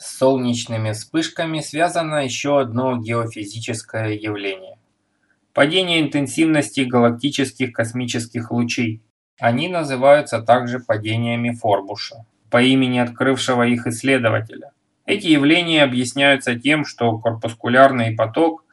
С солнечными вспышками связано еще одно геофизическое явление – падение интенсивности галактических космических лучей. Они называются также падениями Форбуша, по имени открывшего их исследователя. Эти явления объясняются тем, что корпускулярный поток,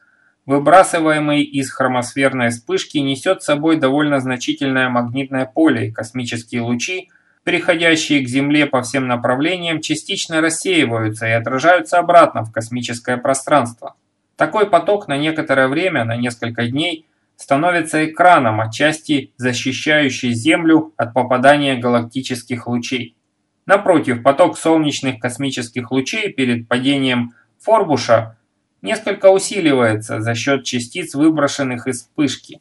выбрасываемый из хромосферной вспышки, несет с собой довольно значительное магнитное поле и космические лучи – переходящие к Земле по всем направлениям, частично рассеиваются и отражаются обратно в космическое пространство. Такой поток на некоторое время, на несколько дней, становится экраном, отчасти защищающий Землю от попадания галактических лучей. Напротив, поток солнечных космических лучей перед падением Форбуша несколько усиливается за счет частиц, выброшенных из вспышки.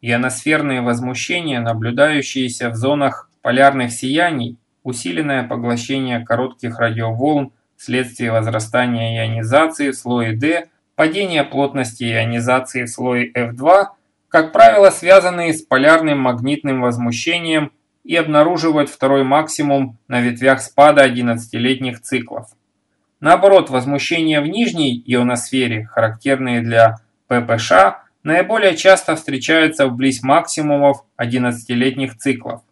Ионосферные возмущения, наблюдающиеся в зонах полярных сияний, усиленное поглощение коротких радиоволн вследствие возрастания ионизации в слое D, падение плотности ионизации в слое F2, как правило, связанные с полярным магнитным возмущением и обнаруживают второй максимум на ветвях спада 11-летних циклов. Наоборот, возмущения в нижней ионосфере, характерные для ППШ, наиболее часто встречаются вблизь максимумов 11-летних циклов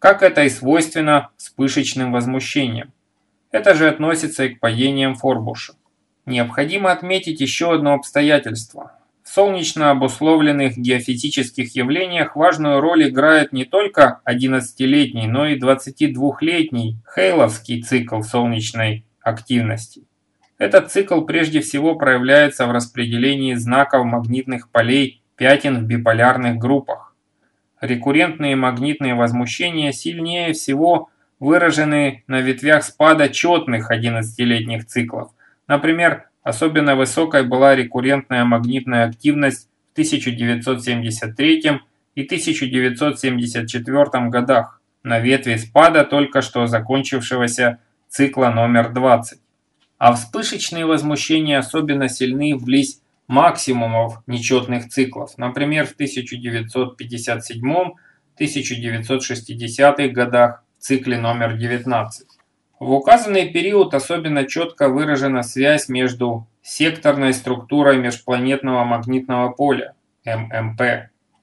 как это и свойственно вспышечным возмущениям. Это же относится и к падениям Форбуша. Необходимо отметить еще одно обстоятельство. В солнечно обусловленных геофизических явлениях важную роль играет не только 11-летний, но и 22-летний Хейловский цикл солнечной активности. Этот цикл прежде всего проявляется в распределении знаков магнитных полей пятен в биполярных группах. Рекуррентные магнитные возмущения сильнее всего выражены на ветвях спада четных 11-летних циклов. Например, особенно высокой была рекуррентная магнитная активность в 1973 и 1974 годах на ветви спада только что закончившегося цикла номер 20. А вспышечные возмущения особенно сильны вблизь максимумов нечетных циклов, например, в 1957-1960 годах в цикле номер 19. В указанный период особенно четко выражена связь между секторной структурой межпланетного магнитного поля ММП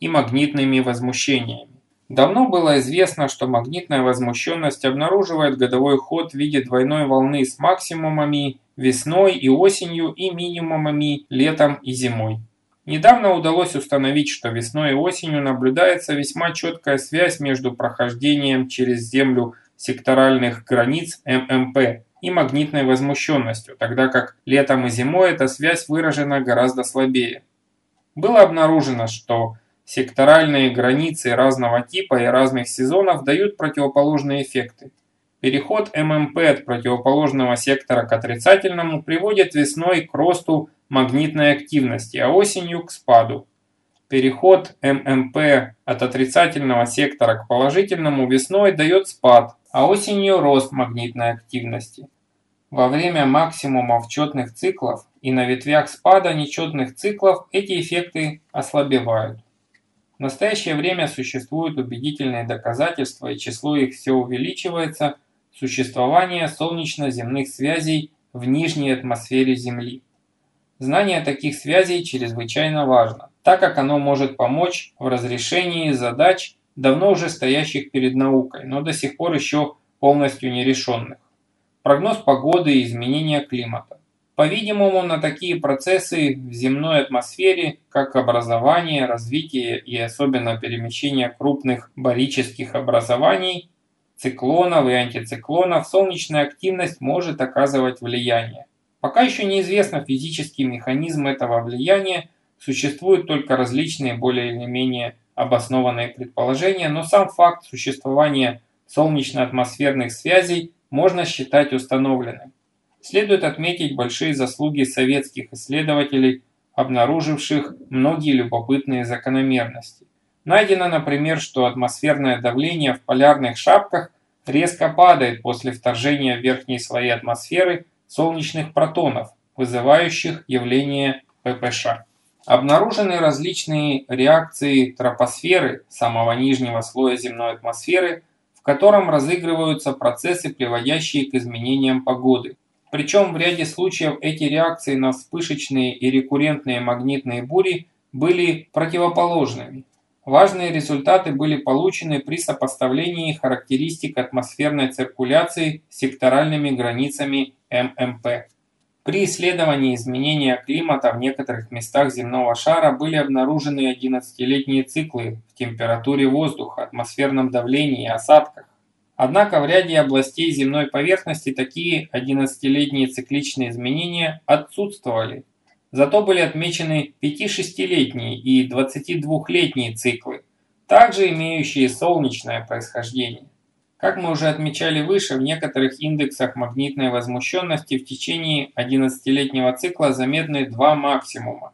и магнитными возмущениями. Давно было известно, что магнитная возмущенность обнаруживает годовой ход в виде двойной волны с максимумами весной и осенью и минимумами летом и зимой. Недавно удалось установить, что весной и осенью наблюдается весьма четкая связь между прохождением через Землю секторальных границ ММП и магнитной возмущенностью, тогда как летом и зимой эта связь выражена гораздо слабее. Было обнаружено, что секторальные границы разного типа и разных сезонов дают противоположные эффекты. Переход ММП от противоположного сектора к отрицательному приводит весной к росту магнитной активности, а осенью к спаду. Переход ММП от отрицательного сектора к положительному весной дает спад, а осенью рост магнитной активности. Во время максимумов четных циклов и на ветвях спада нечетных циклов эти эффекты ослабевают. В настоящее время существуют убедительные доказательства, и число их все увеличивается – существование солнечно-земных связей в нижней атмосфере Земли. Знание таких связей чрезвычайно важно, так как оно может помочь в разрешении задач, давно уже стоящих перед наукой, но до сих пор еще полностью нерешенных. Прогноз погоды и изменения климата. По-видимому, на такие процессы в земной атмосфере, как образование, развитие и особенно перемещение крупных барических образований, циклонов и антициклонов солнечная активность может оказывать влияние. Пока еще неизвестно физический механизм этого влияния, существуют только различные более или менее обоснованные предположения, но сам факт существования солнечно-атмосферных связей можно считать установленным. Следует отметить большие заслуги советских исследователей, обнаруживших многие любопытные закономерности. Найдено, например, что атмосферное давление в полярных шапках резко падает после вторжения в верхние слои атмосферы солнечных протонов, вызывающих явление ППШ. Обнаружены различные реакции тропосферы, самого нижнего слоя земной атмосферы, в котором разыгрываются процессы, приводящие к изменениям погоды. Причем в ряде случаев эти реакции на вспышечные и рекуррентные магнитные бури были противоположными. Важные результаты были получены при сопоставлении характеристик атмосферной циркуляции с секторальными границами ММП. При исследовании изменения климата в некоторых местах земного шара были обнаружены 11-летние циклы в температуре воздуха, атмосферном давлении и осадках. Однако в ряде областей земной поверхности такие 11-летние цикличные изменения отсутствовали. Зато были отмечены 5-6-летние и 22-летние циклы, также имеющие солнечное происхождение. Как мы уже отмечали выше, в некоторых индексах магнитной возмущенности в течение 11-летнего цикла заметны два максимума,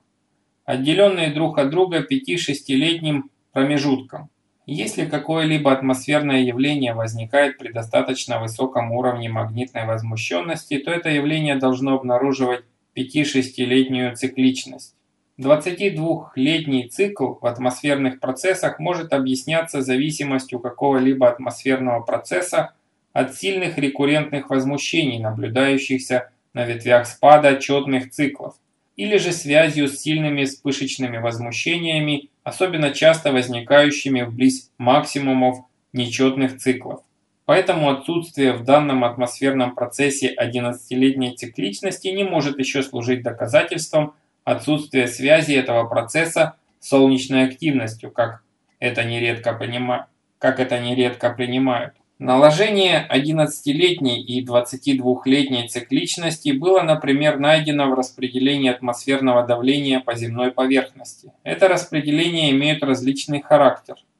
отделенные друг от друга 5-6-летним промежутком. Если какое-либо атмосферное явление возникает при достаточно высоком уровне магнитной возмущенности, то это явление должно обнаруживать 5-6-летнюю цикличность. 22-летний цикл в атмосферных процессах может объясняться зависимостью какого-либо атмосферного процесса от сильных рекуррентных возмущений, наблюдающихся на ветвях спада четных циклов, или же связью с сильными вспышечными возмущениями, особенно часто возникающими вблизь максимумов нечетных циклов. Поэтому отсутствие в данном атмосферном процессе 11-летней цикличности не может еще служить доказательством отсутствия связи этого процесса с солнечной активностью, как это нередко, понима... как это нередко принимают. Наложение 11-летней и 22-летней цикличности было, например, найдено в распределении атмосферного давления по земной поверхности. Это распределение имеет различный характер –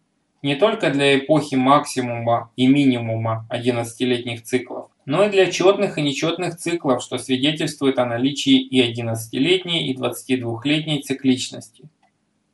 не только для эпохи максимума и минимума 11-летних циклов, но и для четных и нечетных циклов, что свидетельствует о наличии и 11-летней, и 22-летней цикличности.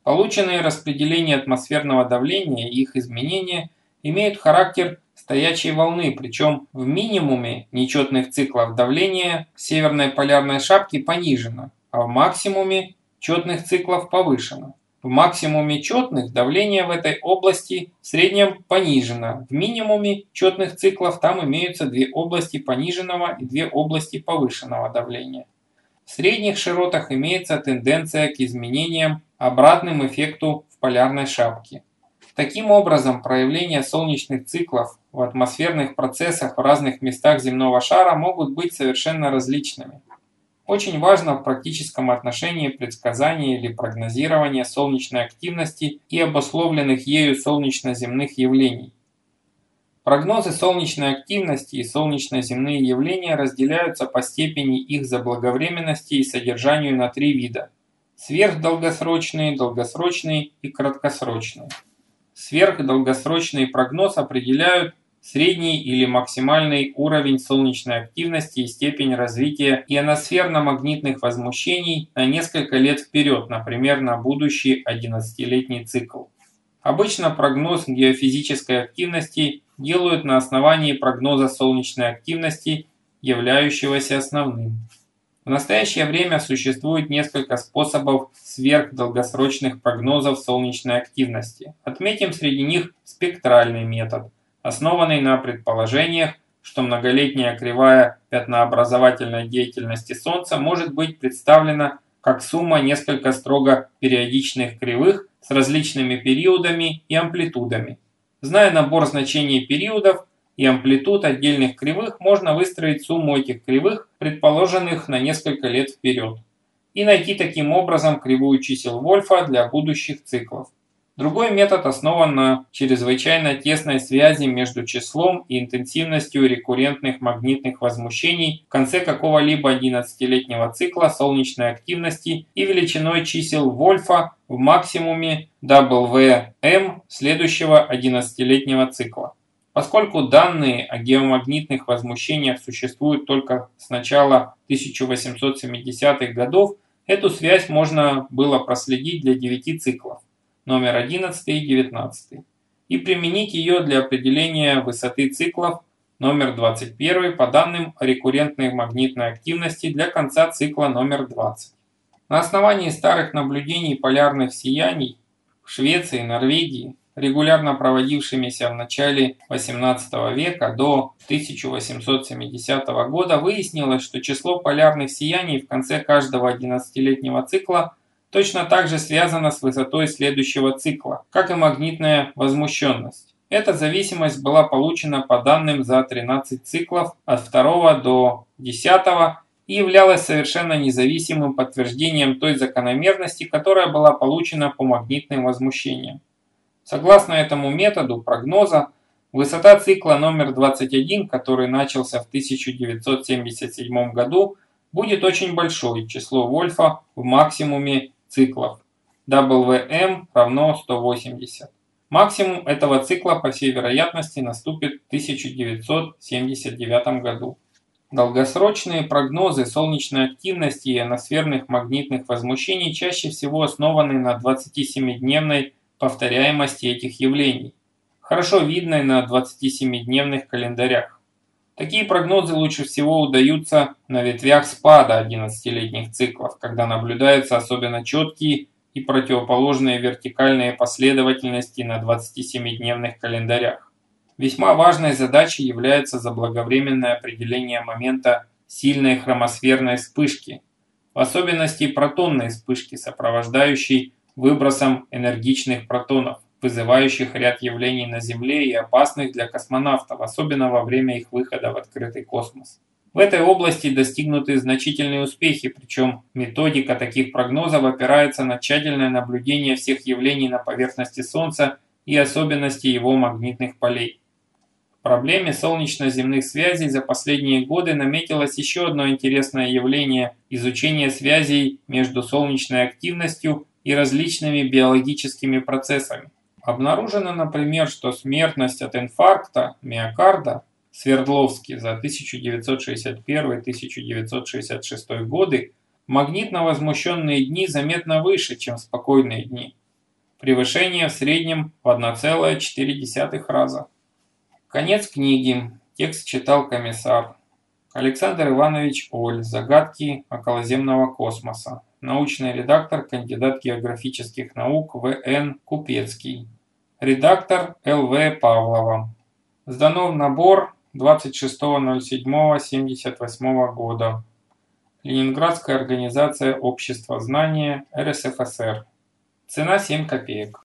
Полученные распределения атмосферного давления и их изменения имеют характер стоячей волны, причем в минимуме нечетных циклов давление северной полярной шапки понижено, а в максимуме четных циклов повышено. В максимуме четных давление в этой области в среднем понижено. В минимуме четных циклов там имеются две области пониженного и две области повышенного давления. В средних широтах имеется тенденция к изменениям обратным эффекту в полярной шапке. Таким образом, проявления солнечных циклов в атмосферных процессах в разных местах земного шара могут быть совершенно различными. Очень важно в практическом отношении предсказание или прогнозирование солнечной активности и обусловленных ею солнечно-земных явлений. Прогнозы солнечной активности и солнечно-земные явления разделяются по степени их заблаговременности и содержанию на три вида – сверхдолгосрочные, долгосрочные и краткосрочные. Сверхдолгосрочный прогноз определяют средний или максимальный уровень солнечной активности и степень развития ионосферно-магнитных возмущений на несколько лет вперед, например, на будущий 11-летний цикл. Обычно прогноз геофизической активности делают на основании прогноза солнечной активности, являющегося основным. В настоящее время существует несколько способов сверхдолгосрочных прогнозов солнечной активности. Отметим среди них спектральный метод – основанный на предположениях, что многолетняя кривая пятнообразовательной деятельности Солнца может быть представлена как сумма несколько строго периодичных кривых с различными периодами и амплитудами. Зная набор значений периодов и амплитуд отдельных кривых, можно выстроить сумму этих кривых, предположенных на несколько лет вперед, и найти таким образом кривую чисел Вольфа для будущих циклов. Другой метод основан на чрезвычайно тесной связи между числом и интенсивностью рекуррентных магнитных возмущений в конце какого-либо 11-летнего цикла солнечной активности и величиной чисел Вольфа в максимуме WM следующего 11-летнего цикла. Поскольку данные о геомагнитных возмущениях существуют только с начала 1870-х годов, эту связь можно было проследить для 9 циклов номер 11 и 19, и применить ее для определения высоты циклов номер 21 по данным рекуррентной магнитной активности для конца цикла номер 20. На основании старых наблюдений полярных сияний в Швеции, Норвегии, регулярно проводившимися в начале XVIII века до 1870 года, выяснилось, что число полярных сияний в конце каждого 11-летнего цикла точно так же связано с высотой следующего цикла, как и магнитная возмущенность. Эта зависимость была получена по данным за 13 циклов от 2 до 10 и являлась совершенно независимым подтверждением той закономерности, которая была получена по магнитным возмущениям. Согласно этому методу прогноза, высота цикла номер 21, который начался в 1977 году, будет очень большой, число Вольфа в максимуме циклов. WM равно 180. Максимум этого цикла, по всей вероятности, наступит в 1979 году. Долгосрочные прогнозы солнечной активности и ионосферных магнитных возмущений чаще всего основаны на 27-дневной повторяемости этих явлений, хорошо видной на 27-дневных календарях. Такие прогнозы лучше всего удаются на ветвях спада 11-летних циклов, когда наблюдаются особенно четкие и противоположные вертикальные последовательности на 27-дневных календарях. Весьма важной задачей является заблаговременное определение момента сильной хромосферной вспышки, в особенности протонной вспышки, сопровождающей выбросом энергичных протонов, вызывающих ряд явлений на Земле и опасных для космонавтов, особенно во время их выхода в открытый космос. В этой области достигнуты значительные успехи, причем методика таких прогнозов опирается на тщательное наблюдение всех явлений на поверхности Солнца и особенностей его магнитных полей. В проблеме солнечно-земных связей за последние годы наметилось еще одно интересное явление – изучение связей между солнечной активностью и различными биологическими процессами. Обнаружено, например, что смертность от инфаркта миокарда Свердловский за 1961-1966 годы магнитно возмущенные дни заметно выше, чем спокойные дни. Превышение в среднем в 1,4 раза. Конец книги. Текст читал комиссар. Александр Иванович Оль. Загадки околоземного космоса. Научный редактор, кандидат географических наук В.Н. Купецкий. Редактор Л.В. Павлова. Сдано в набор 26.07.78 года. Ленинградская организация общества знания РСФСР. Цена 7 копеек.